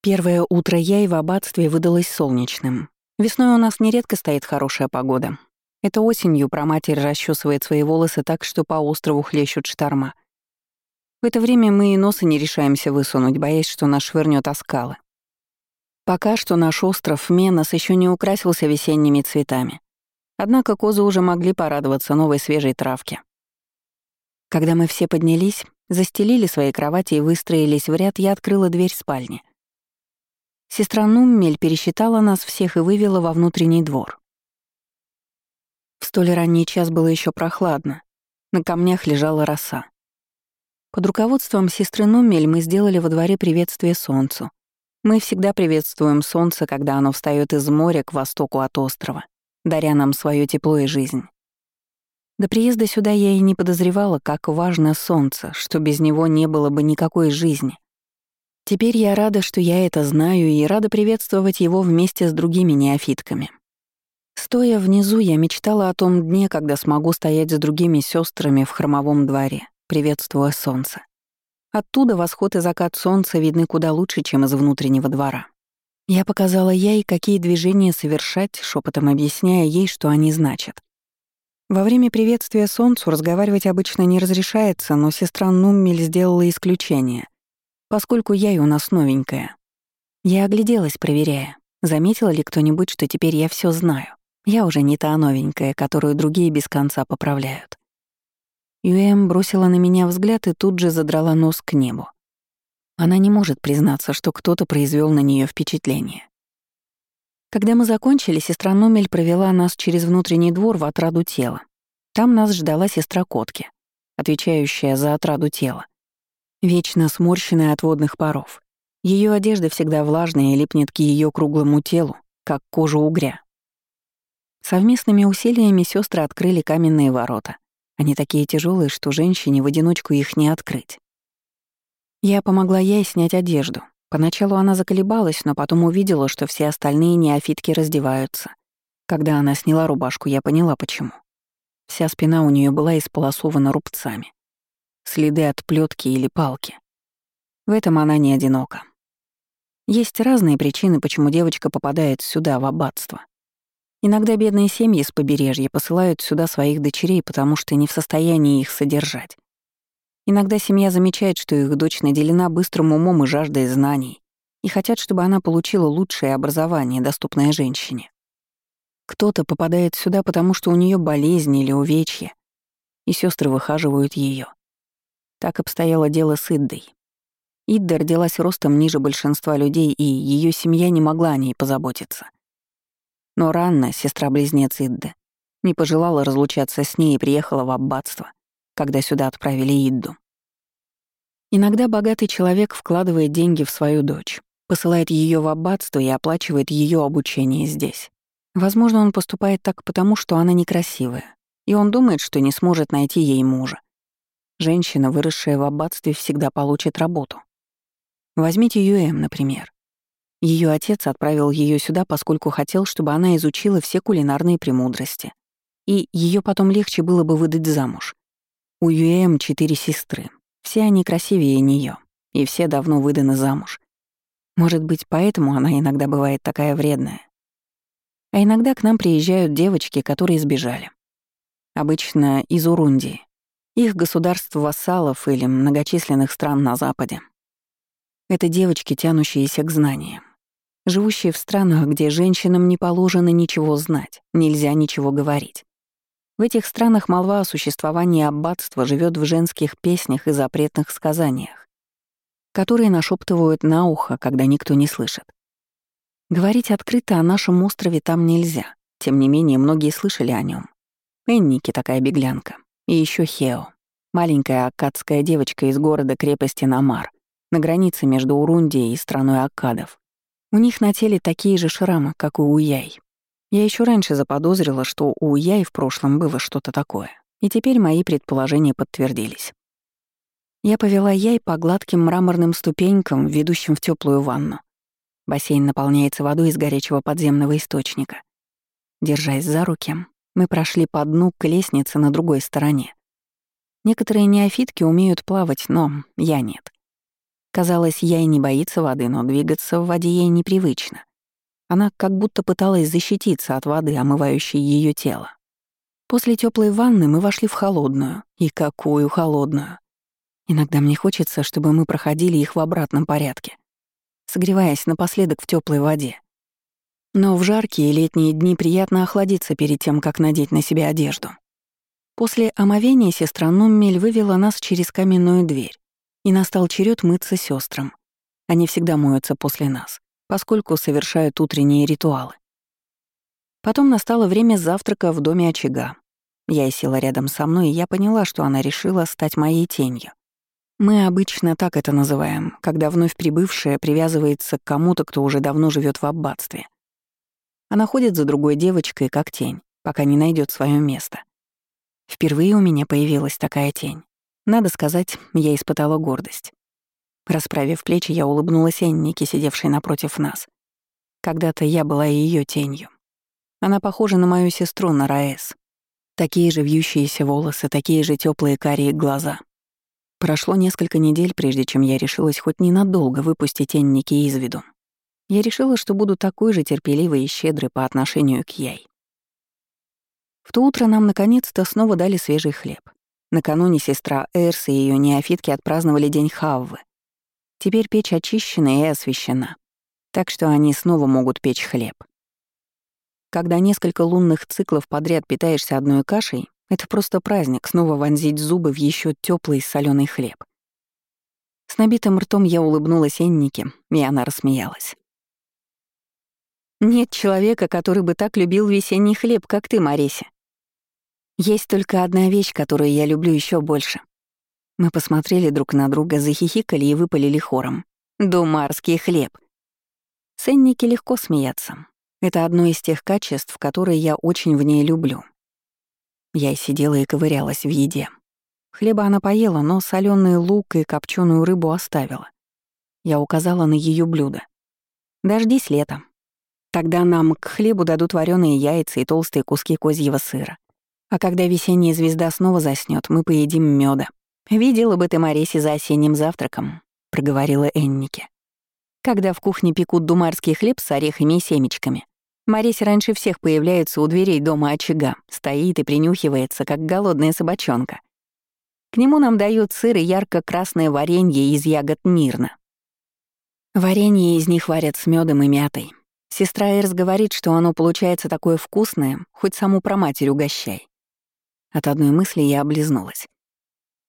Первое утро я и в аббатстве выдалось солнечным. Весной у нас нередко стоит хорошая погода. Это осенью проматерь расчесывает свои волосы так, что по острову хлещут шторма. В это время мы и носа не решаемся высунуть, боясь, что нас швырнет о скалы. Пока что наш остров Менос еще не украсился весенними цветами. Однако козы уже могли порадоваться новой свежей травке. Когда мы все поднялись, застелили свои кровати и выстроились в ряд, я открыла дверь спальни. Сестра Нуммель пересчитала нас всех и вывела во внутренний двор. В столь ранний час было еще прохладно. На камнях лежала роса. Под руководством сестры Нуммель мы сделали во дворе приветствие солнцу. Мы всегда приветствуем солнце, когда оно встает из моря к востоку от острова, даря нам свое тепло и жизнь. До приезда сюда я и не подозревала, как важно солнце, что без него не было бы никакой жизни. Теперь я рада, что я это знаю, и рада приветствовать его вместе с другими неофитками. Стоя внизу, я мечтала о том дне, когда смогу стоять с другими сестрами в хромовом дворе, приветствуя солнце. Оттуда восход и закат солнца видны куда лучше, чем из внутреннего двора. Я показала ей, какие движения совершать, шепотом объясняя ей, что они значат. Во время приветствия солнцу разговаривать обычно не разрешается, но сестра Нуммель сделала исключение, поскольку я и у нас новенькая. Я огляделась, проверяя, заметила ли кто-нибудь, что теперь я все знаю. Я уже не та новенькая, которую другие без конца поправляют. Юэм бросила на меня взгляд и тут же задрала нос к небу. Она не может признаться, что кто-то произвел на нее впечатление. Когда мы закончили, сестра Номель провела нас через внутренний двор в отраду тела. Там нас ждала сестра Котки, отвечающая за отраду тела. Вечно сморщенная от водных паров. Ее одежда всегда влажная и липнет к ее круглому телу, как кожа угря. Совместными усилиями сестры открыли каменные ворота. Они такие тяжелые, что женщине в одиночку их не открыть. Я помогла ей снять одежду. Поначалу она заколебалась, но потом увидела, что все остальные неофитки раздеваются. Когда она сняла рубашку, я поняла, почему. Вся спина у нее была исполосована рубцами. Следы от плетки или палки. В этом она не одинока. Есть разные причины, почему девочка попадает сюда, в аббатство. Иногда бедные семьи с побережья посылают сюда своих дочерей, потому что не в состоянии их содержать. Иногда семья замечает, что их дочь наделена быстрым умом и жаждой знаний, и хотят, чтобы она получила лучшее образование, доступное женщине. Кто-то попадает сюда, потому что у нее болезнь или увечье, и сестры выхаживают ее. Так обстояло дело с Иддой. Идда родилась ростом ниже большинства людей, и ее семья не могла о ней позаботиться. Но Ранна, сестра-близнец Идды, не пожелала разлучаться с ней и приехала в аббатство, когда сюда отправили Идду. Иногда богатый человек вкладывает деньги в свою дочь, посылает ее в аббатство и оплачивает ее обучение здесь. Возможно, он поступает так потому, что она некрасивая, и он думает, что не сможет найти ей мужа. Женщина, выросшая в аббатстве, всегда получит работу. Возьмите Юэм, например. Ее отец отправил ее сюда, поскольку хотел, чтобы она изучила все кулинарные премудрости. И ее потом легче было бы выдать замуж. У Юэм четыре сестры. Все они красивее нее, и все давно выданы замуж. Может быть, поэтому она иногда бывает такая вредная. А иногда к нам приезжают девочки, которые сбежали. Обычно из Урундии, их государств-вассалов или многочисленных стран на Западе. Это девочки, тянущиеся к знаниям живущие в странах, где женщинам не положено ничего знать, нельзя ничего говорить. В этих странах молва о существовании аббатства живет в женских песнях и запретных сказаниях, которые нашептывают на ухо, когда никто не слышит. Говорить открыто о нашем острове там нельзя, тем не менее многие слышали о нем. Энники такая беглянка, и еще Хео, маленькая аккадская девочка из города-крепости Намар, на границе между Урундией и страной Аккадов. У них на теле такие же шрамы, как у Уяй. Я еще раньше заподозрила, что у Уяй в прошлом было что-то такое, и теперь мои предположения подтвердились. Я повела Яй по гладким мраморным ступенькам, ведущим в теплую ванну. Бассейн наполняется водой из горячего подземного источника. Держась за руки, мы прошли по дну к лестнице на другой стороне. Некоторые неофитки умеют плавать, но я нет. Казалось, я и не боится воды, но двигаться в воде ей непривычно. Она как будто пыталась защититься от воды, омывающей ее тело. После теплой ванны мы вошли в холодную. И какую холодную. Иногда мне хочется, чтобы мы проходили их в обратном порядке, согреваясь напоследок в теплой воде. Но в жаркие летние дни приятно охладиться перед тем, как надеть на себя одежду. После омовения сестра Нуммель вывела нас через каменную дверь, и настал черед мыться сестрам. Они всегда моются после нас, поскольку совершают утренние ритуалы. Потом настало время завтрака в доме очага. Я села рядом со мной, и я поняла, что она решила стать моей тенью. Мы обычно так это называем, когда вновь прибывшая привязывается к кому-то, кто уже давно живет в аббатстве. Она ходит за другой девочкой, как тень, пока не найдет свое место. Впервые у меня появилась такая тень. Надо сказать, я испытала гордость. Расправив плечи, я улыбнулась Эннике, сидевшей напротив нас. Когда-то я была ее тенью. Она похожа на мою сестру, на Раэс. Такие же вьющиеся волосы, такие же теплые карие глаза. Прошло несколько недель, прежде чем я решилась хоть ненадолго выпустить Энники из виду. Я решила, что буду такой же терпеливой и щедрой по отношению к Яй. В то утро нам наконец-то снова дали свежий хлеб. Накануне сестра Эрс и ее неофитки отпраздновали День Хаввы. Теперь печь очищена и освещена, так что они снова могут печь хлеб. Когда несколько лунных циклов подряд питаешься одной кашей, это просто праздник снова вонзить зубы в еще теплый соленый хлеб. С набитым ртом я улыбнулась Эннике, и она рассмеялась. «Нет человека, который бы так любил весенний хлеб, как ты, Мареся. Есть только одна вещь, которую я люблю еще больше. Мы посмотрели друг на друга, захихикали и выпалили хором. «Думарский хлеб». С Энники легко смеяться. Это одно из тех качеств, которые я очень в ней люблю. Я сидела и ковырялась в еде. Хлеба она поела, но соленый лук и копченую рыбу оставила. Я указала на ее блюдо. «Дождись летом. Тогда нам к хлебу дадут вареные яйца и толстые куски козьего сыра. А когда весенняя звезда снова заснет, мы поедим меда. Видела бы ты Мареси за осенним завтраком, проговорила Эннике. Когда в кухне пекут думарский хлеб с орехами и семечками, Мареси раньше всех появляется у дверей дома очага, стоит и принюхивается, как голодная собачонка. К нему нам дают сыр и ярко-красное варенье из ягод мирно. Варенье из них варят с медом и мятой. Сестра Эрс говорит, что оно получается такое вкусное, хоть саму проматерь угощай. От одной мысли я облизнулась.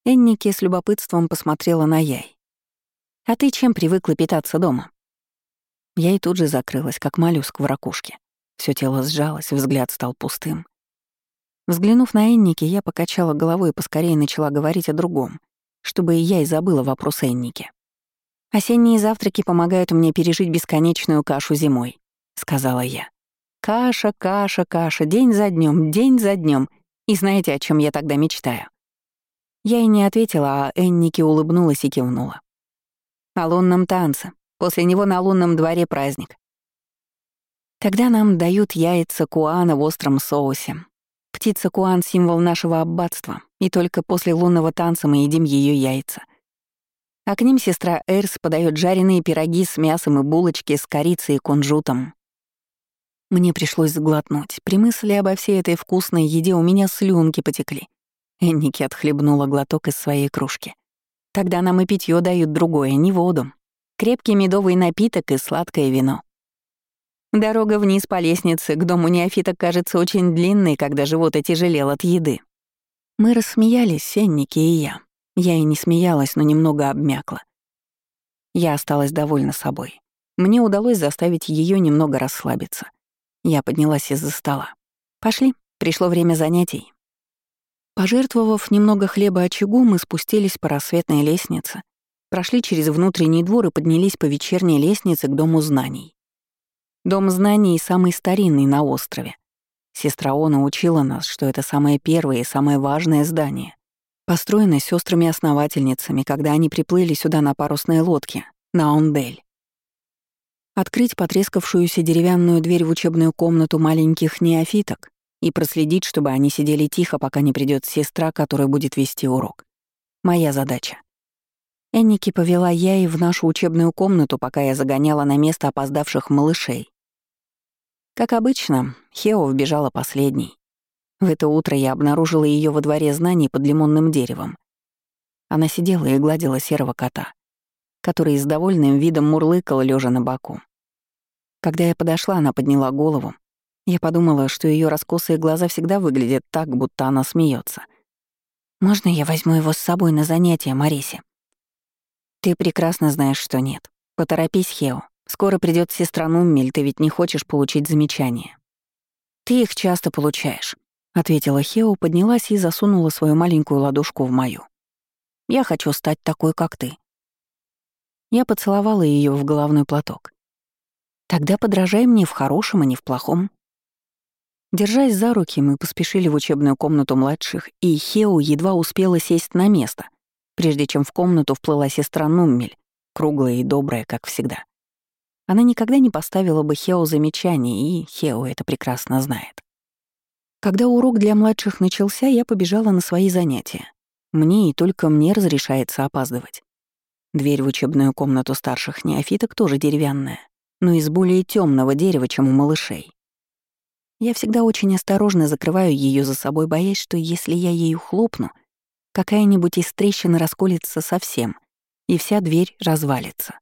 Энники с любопытством посмотрела на Яй. «А ты чем привыкла питаться дома?» Я и тут же закрылась, как моллюск в ракушке. Всё тело сжалось, взгляд стал пустым. Взглянув на Энники, я покачала головой и поскорее начала говорить о другом, чтобы и я и забыла вопрос Энники. «Осенние завтраки помогают мне пережить бесконечную кашу зимой», — сказала я. «Каша, каша, каша, день за днем, день за днем. И знаете, о чем я тогда мечтаю?» Я и не ответила, а Энники улыбнулась и кивнула. «О лунном танце. После него на лунном дворе праздник. Тогда нам дают яйца куана в остром соусе. Птица куан — символ нашего аббатства, и только после лунного танца мы едим ее яйца. А к ним сестра Эрс подает жареные пироги с мясом и булочки с корицей и кунжутом. Мне пришлось сглотнуть. При мысли обо всей этой вкусной еде у меня слюнки потекли. Энники отхлебнула глоток из своей кружки. Тогда нам и питье дают другое, не воду. Крепкий медовый напиток и сладкое вино. Дорога вниз по лестнице к дому неофиток кажется очень длинной, когда живот отяжелел от еды. Мы рассмеялись, Энники и я. Я и не смеялась, но немного обмякла. Я осталась довольна собой. Мне удалось заставить ее немного расслабиться. Я поднялась из-за стола. «Пошли, пришло время занятий». Пожертвовав немного хлеба очагу, мы спустились по рассветной лестнице, прошли через внутренний двор и поднялись по вечерней лестнице к Дому знаний. Дом знаний самый старинный на острове. Сестра Она учила нас, что это самое первое и самое важное здание, построенное сестрами-основательницами, когда они приплыли сюда на парусной лодке, на Ондель. Открыть потрескавшуюся деревянную дверь в учебную комнату маленьких неофиток и проследить, чтобы они сидели тихо, пока не придет сестра, которая будет вести урок. Моя задача. Энники повела я и в нашу учебную комнату, пока я загоняла на место опоздавших малышей. Как обычно, Хео вбежала последней. В это утро я обнаружила ее во дворе знаний под лимонным деревом. Она сидела и гладила серого кота, который с довольным видом мурлыкал, лежа на боку. Когда я подошла, она подняла голову. Я подумала, что ее раскосые глаза всегда выглядят так, будто она смеется. «Можно я возьму его с собой на занятия, Марисе?» «Ты прекрасно знаешь, что нет. Поторопись, Хео. Скоро придет сестра Нуммель, ты ведь не хочешь получить замечания». «Ты их часто получаешь», — ответила Хео, поднялась и засунула свою маленькую ладошку в мою. «Я хочу стать такой, как ты». Я поцеловала ее в головной платок. «Тогда подражай мне в хорошем, а не в плохом». Держась за руки, мы поспешили в учебную комнату младших, и Хео едва успела сесть на место — прежде чем в комнату вплыла сестра Нуммель, круглая и добрая, как всегда. Она никогда не поставила бы Хео замечаний, и Хео это прекрасно знает. Когда урок для младших начался, я побежала на свои занятия. Мне и только мне разрешается опаздывать. Дверь в учебную комнату старших неофиток тоже деревянная, но из более темного дерева, чем у малышей. Я всегда очень осторожно закрываю ее за собой, боясь, что если я ею хлопну, какая-нибудь из трещин расколется совсем, и вся дверь развалится.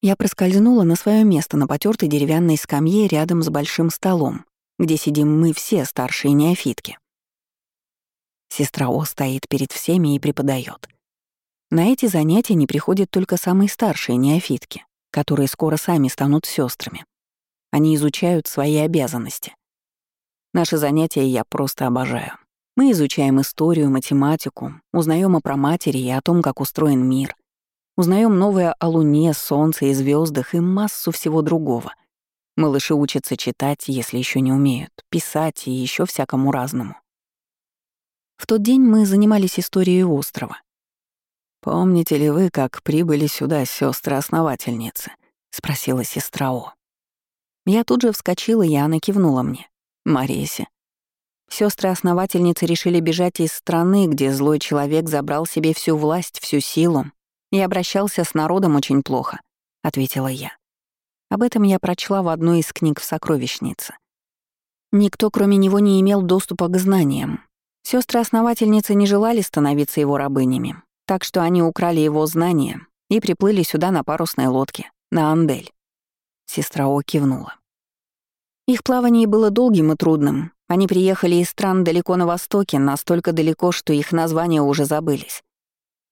Я проскользнула на свое место на потертой деревянной скамье рядом с большим столом, где сидим мы все старшие неофитки. Сестра О стоит перед всеми и преподает. На эти занятия не приходят только самые старшие неофитки, которые скоро сами станут сестрами. Они изучают свои обязанности. Наши занятия я просто обожаю. Мы изучаем историю, математику, узнаем о праматери и о том, как устроен мир. Узнаем новое о Луне, Солнце и звездах и массу всего другого. Малыши учатся читать, если еще не умеют, писать и еще всякому разному. В тот день мы занимались историей острова. «Помните ли вы, как прибыли сюда сестры основательницы спросила сестра О. Я тут же вскочила, и она кивнула мне. «Марисе, Сестры-основательницы решили бежать из страны, где злой человек забрал себе всю власть, всю силу и обращался с народом очень плохо, ответила я. Об этом я прочла в одной из книг в сокровищнице. Никто, кроме него, не имел доступа к знаниям. Сестры-основательницы не желали становиться его рабынями, так что они украли его знания и приплыли сюда на парусной лодке, на Андель. Сестра О кивнула. Их плавание было долгим и трудным, они приехали из стран далеко на востоке, настолько далеко, что их названия уже забылись.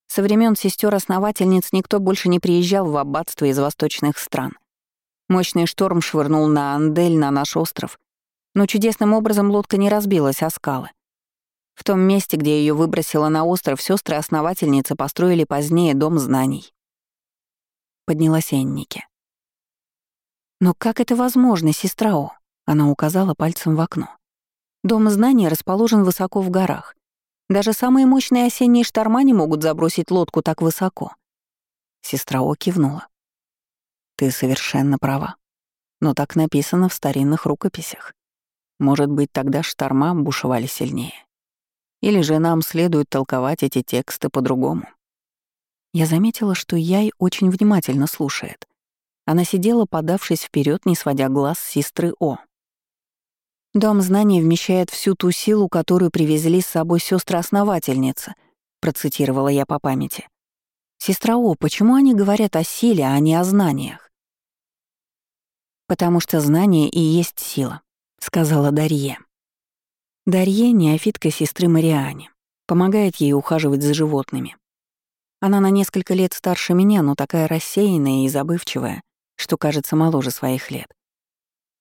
Со времен сестер основательниц никто больше не приезжал в аббатство из восточных стран. Мощный шторм швырнул на Андель, на наш остров, но чудесным образом лодка не разбилась о скалы. В том месте, где ее выбросило на остров, сестры основательницы построили позднее дом знаний. Поднялась Энники. «Но как это возможно, сестра О?» Она указала пальцем в окно. Дом знаний расположен высоко в горах. Даже самые мощные осенние шторма не могут забросить лодку так высоко. Сестра О кивнула. Ты совершенно права. Но так написано в старинных рукописях. Может быть, тогда шторма бушевали сильнее. Или же нам следует толковать эти тексты по-другому. Я заметила, что Яй очень внимательно слушает. Она сидела, подавшись вперед, не сводя глаз с сестры О. Дом знаний вмещает всю ту силу, которую привезли с собой сестры-основательницы, процитировала я по памяти. Сестра О, почему они говорят о силе, а не о знаниях? Потому что знание и есть сила, сказала Дарье. Дарье — неофитка сестры Мариане, помогает ей ухаживать за животными. Она на несколько лет старше меня, но такая рассеянная и забывчивая, что кажется моложе своих лет.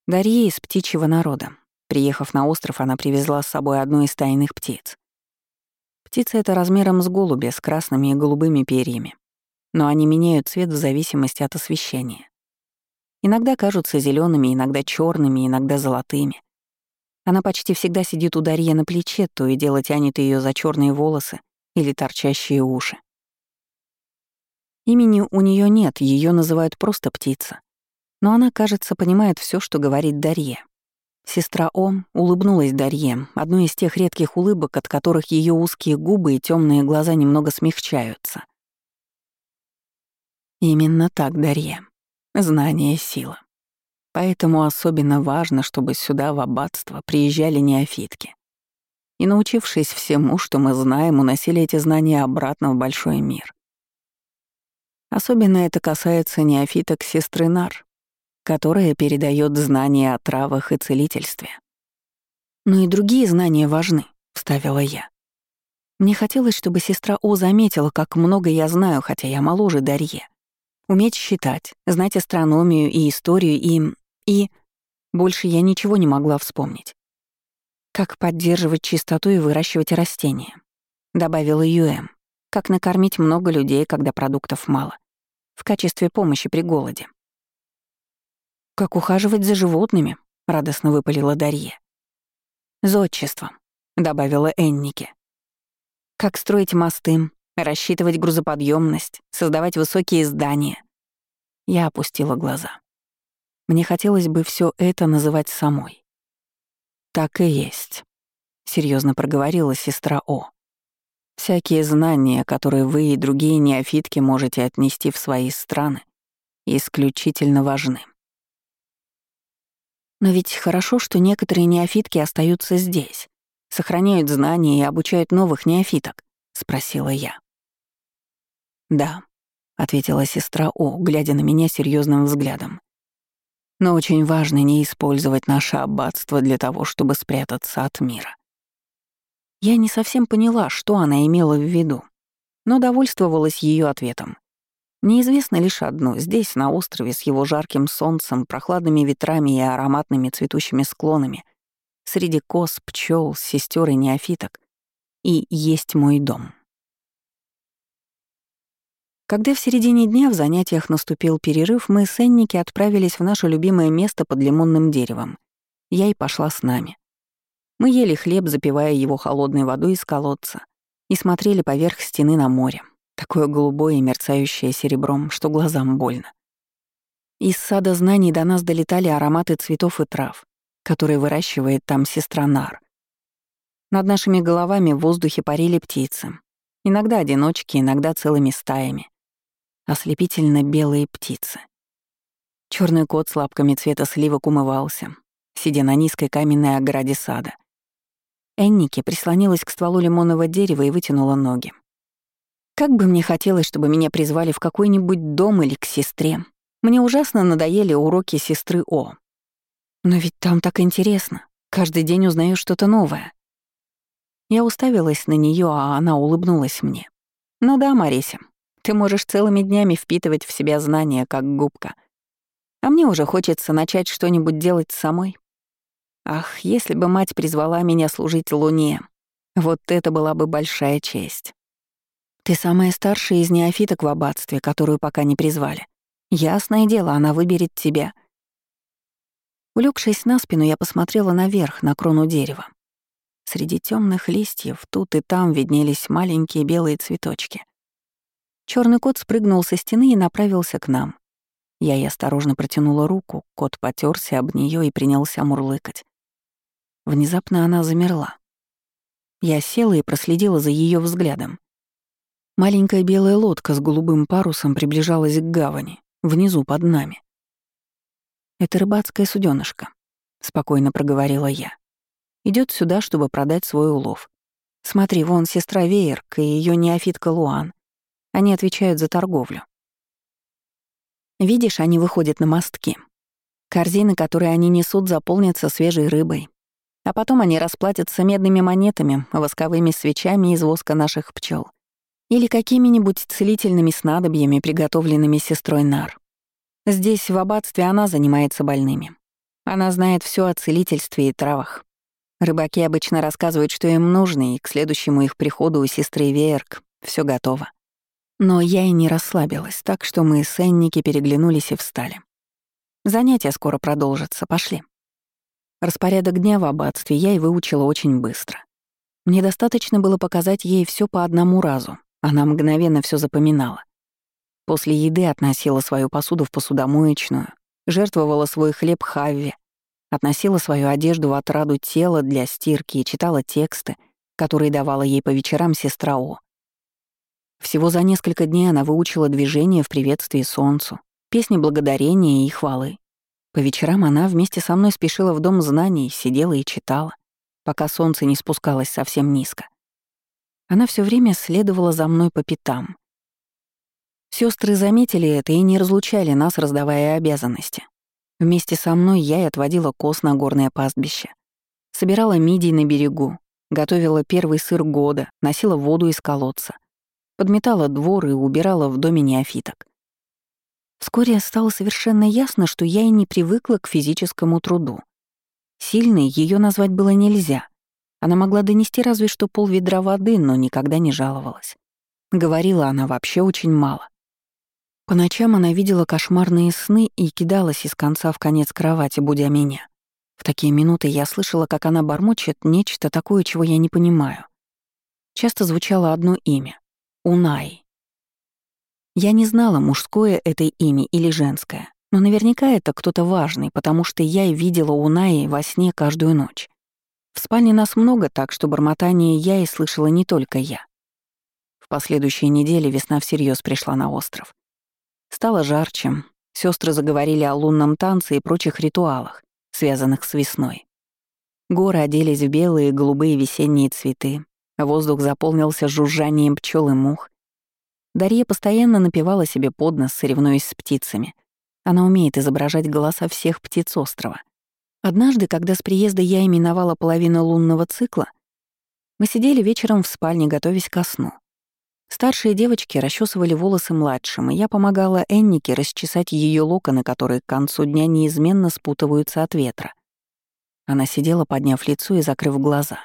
Дарье из птичьего народа, Приехав на остров, она привезла с собой одну из тайных птиц. Птица эта размером с голубя, с красными и голубыми перьями. Но они меняют цвет в зависимости от освещения. Иногда кажутся зелеными, иногда черными, иногда золотыми. Она почти всегда сидит у Дарьи на плече, то и дело тянет ее за черные волосы или торчащие уши. Имени у нее нет, ее называют просто птица. Но она, кажется, понимает все, что говорит Дарье. Сестра Ом улыбнулась Дарье, одной из тех редких улыбок, от которых ее узкие губы и темные глаза немного смягчаются. Именно так, Дарья. Знание — сила. Поэтому особенно важно, чтобы сюда, в аббатство, приезжали неофитки. И, научившись всему, что мы знаем, уносили эти знания обратно в большой мир. Особенно это касается неофиток сестры Нар, которая передает знания о травах и целительстве. «Но и другие знания важны», — вставила я. Мне хотелось, чтобы сестра О заметила, как много я знаю, хотя я моложе Дарье. Уметь считать, знать астрономию и историю и... и... Больше я ничего не могла вспомнить. Как поддерживать чистоту и выращивать растения, добавила Юэм. Как накормить много людей, когда продуктов мало. В качестве помощи при голоде. Как ухаживать за животными, радостно выпалила Дарье. Зодчеством, добавила Эннике. Как строить мосты, рассчитывать грузоподъемность, создавать высокие здания. Я опустила глаза. Мне хотелось бы все это называть самой. Так и есть, серьезно проговорила сестра О. Всякие знания, которые вы и другие неофитки можете отнести в свои страны, исключительно важны. Но ведь хорошо, что некоторые неофитки остаются здесь, сохраняют знания и обучают новых неофиток?» — спросила я. «Да», — ответила сестра О, глядя на меня серьезным взглядом. «Но очень важно не использовать наше аббатство для того, чтобы спрятаться от мира». Я не совсем поняла, что она имела в виду, но довольствовалась ее ответом. Неизвестно лишь одно — здесь, на острове, с его жарким солнцем, прохладными ветрами и ароматными цветущими склонами — среди коз, пчел, сестер и неофиток, и есть мой дом. Когда в середине дня в занятиях наступил перерыв, мы с Энники отправились в наше любимое место под лимонным деревом. Я и пошла с нами. Мы ели хлеб, запивая его холодной водой из колодца, и смотрели поверх стены на море, такое голубое и мерцающее серебром, что глазам больно. Из сада знаний до нас долетали ароматы цветов и трав, который выращивает там сестра Нар. Над нашими головами в воздухе парили птицы. Иногда одиночки, иногда целыми стаями. Ослепительно белые птицы. Черный кот с лапками цвета сливок умывался, сидя на низкой каменной ограде сада. Энники прислонилась к стволу лимонного дерева и вытянула ноги. Как бы мне хотелось, чтобы меня призвали в какой-нибудь дом или к сестре. Мне ужасно надоели уроки сестры О. Но ведь там так интересно. Каждый день узнаю что-то новое. Я уставилась на нее, а она улыбнулась мне. «Ну да, Марися, ты можешь целыми днями впитывать в себя знания, как губка. А мне уже хочется начать что-нибудь делать самой. Ах, если бы мать призвала меня служить Луне, вот это была бы большая честь. Ты самая старшая из неофиток в аббатстве, которую пока не призвали. Ясное дело, она выберет тебя — Улегшись на спину, я посмотрела наверх, на крону дерева. Среди темных листьев тут и там виднелись маленькие белые цветочки. Черный кот спрыгнул со стены и направился к нам. Я ей осторожно протянула руку, кот потерся об нее и принялся мурлыкать. Внезапно она замерла. Я села и проследила за ее взглядом. Маленькая белая лодка с голубым парусом приближалась к гавани, внизу под нами. «Это рыбацкая суденышко», — спокойно проговорила я. Идет сюда, чтобы продать свой улов. Смотри, вон сестра Веерк и ее неофитка Луан. Они отвечают за торговлю. Видишь, они выходят на мостки. Корзины, которые они несут, заполнятся свежей рыбой. А потом они расплатятся медными монетами, восковыми свечами из воска наших пчел или какими-нибудь целительными снадобьями, приготовленными сестрой Нар. Здесь, в аббатстве, она занимается больными. Она знает все о целительстве и травах. Рыбаки обычно рассказывают, что им нужно, и к следующему их приходу у сестры Веерк все готово. Но я и не расслабилась, так что мы с Энники переглянулись и встали. Занятия скоро продолжатся, пошли. Распорядок дня в аббатстве я и выучила очень быстро. Мне достаточно было показать ей все по одному разу. Она мгновенно все запоминала. После еды относила свою посуду в посудомоечную, жертвовала свой хлеб Хавве, относила свою одежду в отраду тела для стирки и читала тексты, которые давала ей по вечерам сестра О. Всего за несколько дней она выучила движение в приветствии солнцу, песни благодарения и хвалы. По вечерам она вместе со мной спешила в дом знаний, сидела и читала, пока солнце не спускалось совсем низко. Она все время следовала за мной по пятам. Сестры заметили это и не разлучали нас, раздавая обязанности. Вместе со мной я и отводила коз на горное пастбище. Собирала мидий на берегу, готовила первый сыр года, носила воду из колодца, подметала двор и убирала в доме неофиток. Вскоре стало совершенно ясно, что я и не привыкла к физическому труду. Сильной ее назвать было нельзя. Она могла донести разве что пол ведра воды, но никогда не жаловалась. Говорила она вообще очень мало. По ночам она видела кошмарные сны и кидалась из конца в конец кровати, будя меня. В такие минуты я слышала, как она бормочет нечто такое, чего я не понимаю. Часто звучало одно имя — Унай. Я не знала, мужское это имя или женское, но наверняка это кто-то важный, потому что я видела Унаи во сне каждую ночь. В спальне нас много, так что бормотание я и слышала не только я. В последующие недели весна всерьез пришла на остров. Стало жарче, сестры заговорили о лунном танце и прочих ритуалах, связанных с весной. Горы оделись в белые и голубые весенние цветы, воздух заполнился жужжанием пчел и мух, Дарья постоянно напевала себе под нос, соревнуясь с птицами. Она умеет изображать голоса всех птиц острова. Однажды, когда с приезда я именовала половину лунного цикла, мы сидели вечером в спальне, готовясь ко сну. Старшие девочки расчесывали волосы младшим, и я помогала Эннике расчесать ее локоны, которые к концу дня неизменно спутываются от ветра. Она сидела, подняв лицо и закрыв глаза.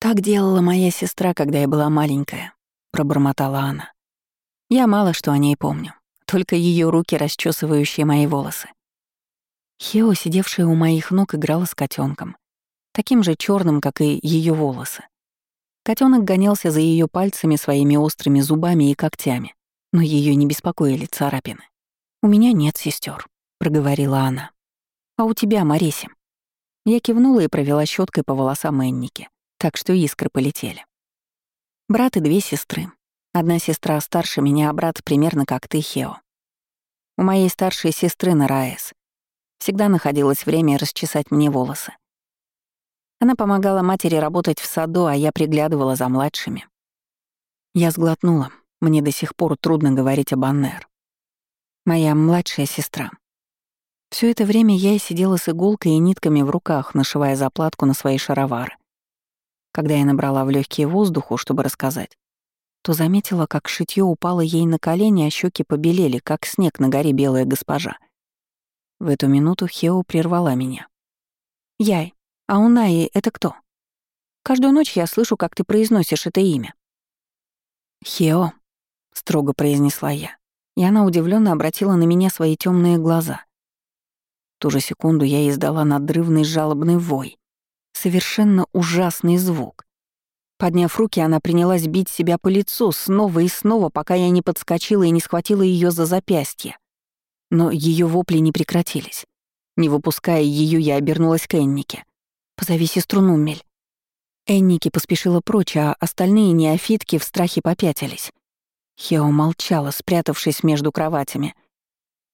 «Так делала моя сестра, когда я была маленькая», — пробормотала она. Я мало что о ней помню, только ее руки, расчесывающие мои волосы. Хео, сидевшая у моих ног, играла с котенком, таким же черным, как и ее волосы. Котенок гонялся за ее пальцами своими острыми зубами и когтями, но ее не беспокоили царапины. «У меня нет сестер, проговорила она. «А у тебя, Мариси?» Я кивнула и провела щеткой по волосам Энники, так что искры полетели. Брат и две сестры, Одна сестра старше меня, а брат примерно как ты, Хео. У моей старшей сестры Нараэс всегда находилось время расчесать мне волосы. Она помогала матери работать в саду, а я приглядывала за младшими. Я сглотнула. Мне до сих пор трудно говорить об Аннер. Моя младшая сестра. Все это время я сидела с иголкой и нитками в руках, нашивая заплатку на свои шаровары. Когда я набрала в легкие воздуху, чтобы рассказать, то заметила, как шитьё упало ей на колени, а щеки побелели, как снег на горе белая госпожа. В эту минуту Хео прервала меня. «Яй, а Унаи — это кто? Каждую ночь я слышу, как ты произносишь это имя». «Хео», — строго произнесла я, и она удивленно обратила на меня свои темные глаза. В ту же секунду я издала надрывный жалобный вой. Совершенно ужасный звук. Подняв руки, она принялась бить себя по лицу снова и снова, пока я не подскочила и не схватила ее за запястье. Но ее вопли не прекратились. Не выпуская ее, я обернулась к Эннике. «Позови сестру Нуммель». Энники поспешила прочь, а остальные неофитки в страхе попятились. Хео молчала, спрятавшись между кроватями.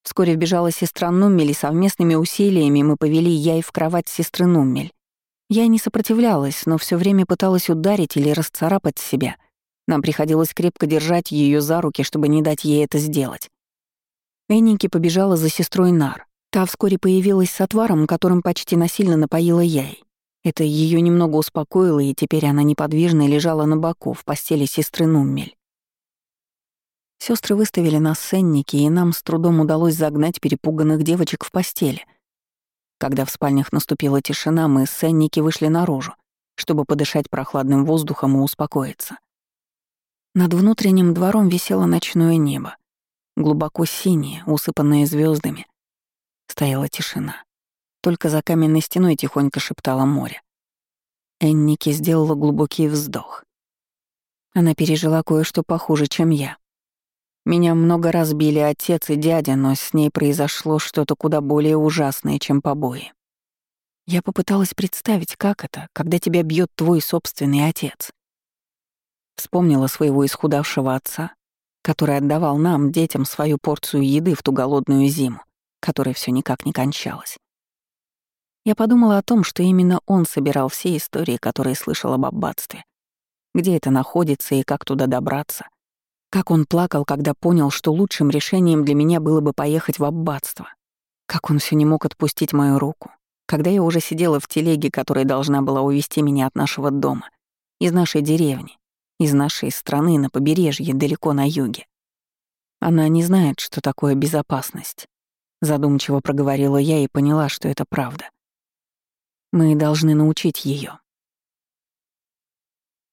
Вскоре вбежала сестра Нуммель, и совместными усилиями мы повели яй в кровать сестры Нуммель. Я не сопротивлялась, но все время пыталась ударить или расцарапать себя. Нам приходилось крепко держать ее за руки, чтобы не дать ей это сделать. Энники побежала за сестрой Нар. Та вскоре появилась с отваром, которым почти насильно напоила яй. Это ее немного успокоило, и теперь она неподвижно лежала на боку в постели сестры Нуммель. Сестры выставили нас с Энники, и нам с трудом удалось загнать перепуганных девочек в постели, когда в спальнях наступила тишина, мы с Энники вышли наружу, чтобы подышать прохладным воздухом и успокоиться. Над внутренним двором висело ночное небо, глубоко синее, усыпанное звездами. Стояла тишина. Только за каменной стеной тихонько шептало море. Энники сделала глубокий вздох. Она пережила кое-что похуже, чем я. Меня много раз били отец и дядя, но с ней произошло что-то куда более ужасное, чем побои. Я попыталась представить, как это, когда тебя бьет твой собственный отец. Вспомнила своего исхудавшего отца, который отдавал нам, детям, свою порцию еды в ту голодную зиму, которая все никак не кончалась. Я подумала о том, что именно он собирал все истории, которые слышал об аббатстве. Где это находится и как туда добраться. Как он плакал, когда понял, что лучшим решением для меня было бы поехать в аббатство. Как он все не мог отпустить мою руку. Когда я уже сидела в телеге, которая должна была увести меня от нашего дома, из нашей деревни, из нашей страны на побережье, далеко на юге. Она не знает, что такое безопасность. Задумчиво проговорила я и поняла, что это правда. Мы должны научить ее.